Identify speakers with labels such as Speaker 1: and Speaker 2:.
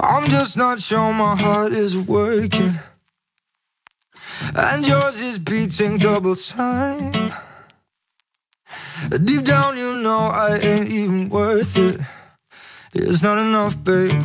Speaker 1: I'm just not sure my heart is working. And yours is beating double time. Deep down, you know I ain't even worth it. It's not enough, babe.